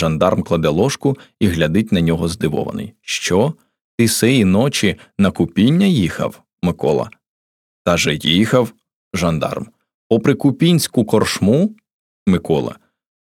Жандарм кладе ложку і глядить на нього здивований. Що? Ти сеї ночі на купіння їхав, Микола? Та же їхав, жандарм. Попри купінську коршму? Микола.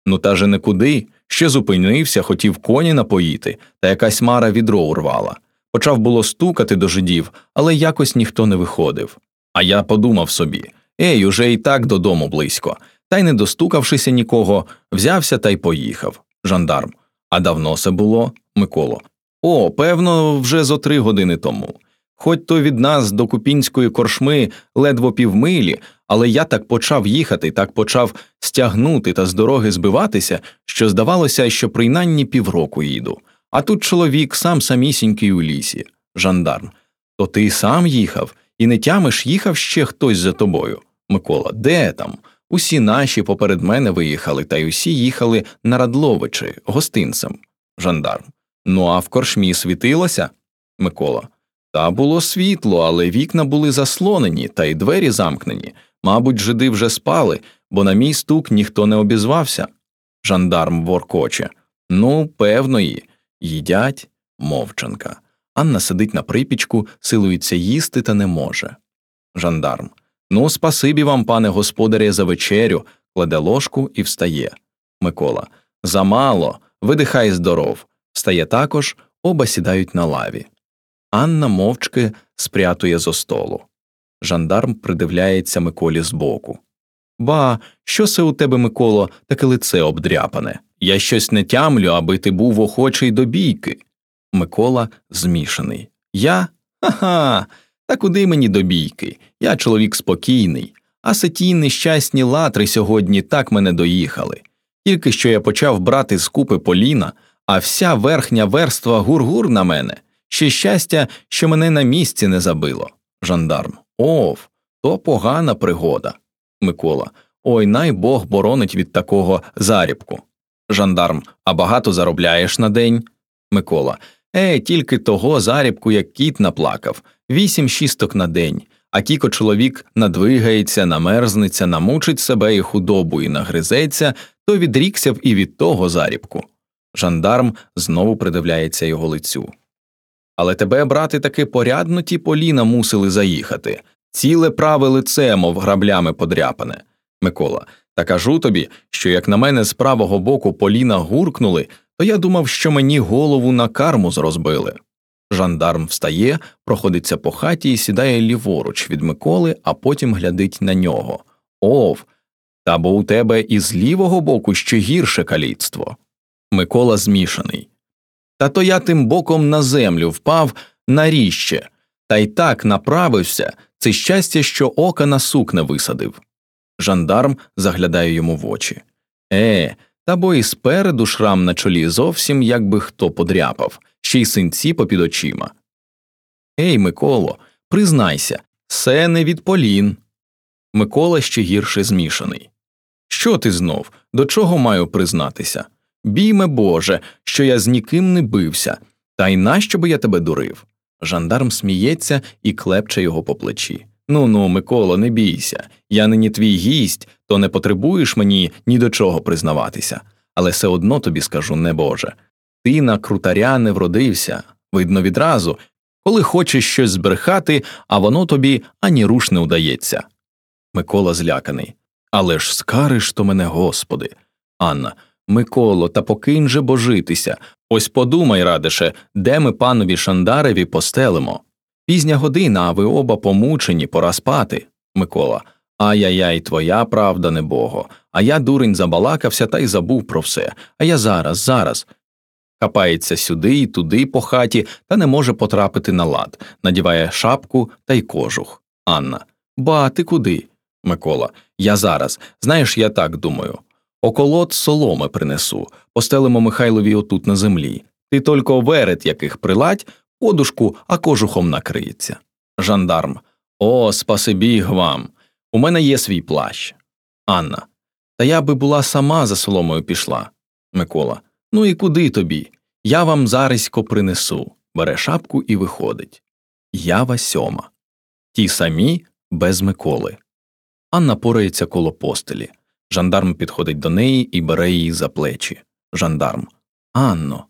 Ну та же не куди. Ще зупинився, хотів коні напоїти, та якась мара відро урвала. Почав було стукати до жидів, але якось ніхто не виходив. А я подумав собі Ей, уже і так додому близько. Та й, не достукавшися нікого, взявся та й поїхав. Жандарм. А давно це було, Миколо. О, певно, вже зо три години тому. Хоч то від нас до купінської коршми ледво півмилі, але я так почав їхати, так почав стягнути та з дороги збиватися, що здавалося, що принаймні півроку їду. А тут чоловік сам самісінький у лісі, жандарм. То ти сам їхав і не тямиш, їхав ще хтось за тобою. Микола, де там? Усі наші поперед мене виїхали, та й усі їхали на Радловичі, гостинцем. Жандарм. Ну а в коршмі світилося? Микола. Та було світло, але вікна були заслонені, та й двері замкнені. Мабуть, жиди вже спали, бо на мій стук ніхто не обізвався. Жандарм воркоче. Ну, певної. Їдять мовчанка. Анна сидить на припічку, силується їсти та не може. Жандарм. Ну, спасибі вам, пане господарє, за вечерю, кладе ложку і встає. Микола. Замало, видихай здоров. Встає також, оба сідають на лаві. Анна мовчки спрятує зо столу. Жандарм придивляється Миколі збоку. Ба, що це у тебе, Миколо, таке лице обдряпане? Я щось не тямлю, аби ти був охочий до бійки. Микола змішаний. Я? Ха-ха, та куди мені до бійки? Я чоловік спокійний, а сеті нещасні латри сьогодні так мене доїхали. Тільки що я почав брати з купи поліна, а вся верхня верства гур-гур на мене. Ще щастя, що мене на місці не забило. Жандарм. Ов, то погана пригода. Микола. Ой най Бог боронить від такого зарібку. Жандарм. А багато заробляєш на день? Микола. Е, тільки того зарібку, як кіт наплакав, вісім шісток на день, а тільки чоловік надвигається, намерзнеться, намучить себе і худобу і нагризеться, то відрікся б і від того зарібку. Жандарм знову придивляється його лицю. Але тебе, брати, таки порядно ті поліна мусили заїхати, ціле праве лице, мов граблями подряпане. Микола, та кажу тобі, що як на мене з правого боку поліна гуркнули, то я думав, що мені голову на карму зрозбили. Жандарм встає, проходиться по хаті і сідає ліворуч від Миколи, а потім глядить на нього. Ов, та бо у тебе і з лівого боку ще гірше каліцтво. Микола змішаний. Та то я тим боком на землю впав на ріще, та й так направився це щастя, що ока на сук не висадив. Жандарм заглядає йому в очі. Е, та бо і спереду шрам на чолі зовсім якби хто подряпав, ще й синці попід очима. Ей, Миколо, признайся, це не від полін. Микола ще гірше змішаний. Що ти знов? До чого маю признатися? Бійме Боже, що я з ніким не бився, та й нащо би я тебе дурив? Жандарм сміється і клепче його по плечі. Ну ну, Миколо, не бійся. Я нині твій гість, то не потребуєш мені ні до чого признаватися, але все одно тобі скажу, не Боже. Ти на крутаря не вродився, видно відразу, коли хочеш щось збрехати, а воно тобі ані руш не удається. Микола зляканий. Але ж скариш то мене, Господи. Анна. Миколо, та покинь же божитися. Ось подумай, радише, де ми панові Шандареві постелимо. Пізня година, а ви оба помучені, пора спати. Микола. Ай-яй-яй, твоя правда, не бого. А я, дурень, забалакався та й забув про все. А я зараз, зараз. Хапається сюди і туди по хаті та не може потрапити на лад, надіває шапку та й кожух. Анна. Ба, ти куди? Микола. Я зараз. Знаєш, я так думаю. Околот соломи принесу, постелимо Михайлові отут на землі. Ти тільки верет яких приладь, подушку, а кожухом накриється. Жандарм. О, спасибі вам. У мене є свій плащ. Анна. Та я би була сама за соломою пішла. Микола. Ну і куди тобі? Я вам зарисько принесу. Бере шапку і виходить. Ява сьома. Ті самі без Миколи. Анна порається коло постелі. Жандарм підходить до неї і бере її за плечі. Жандарм. Анно,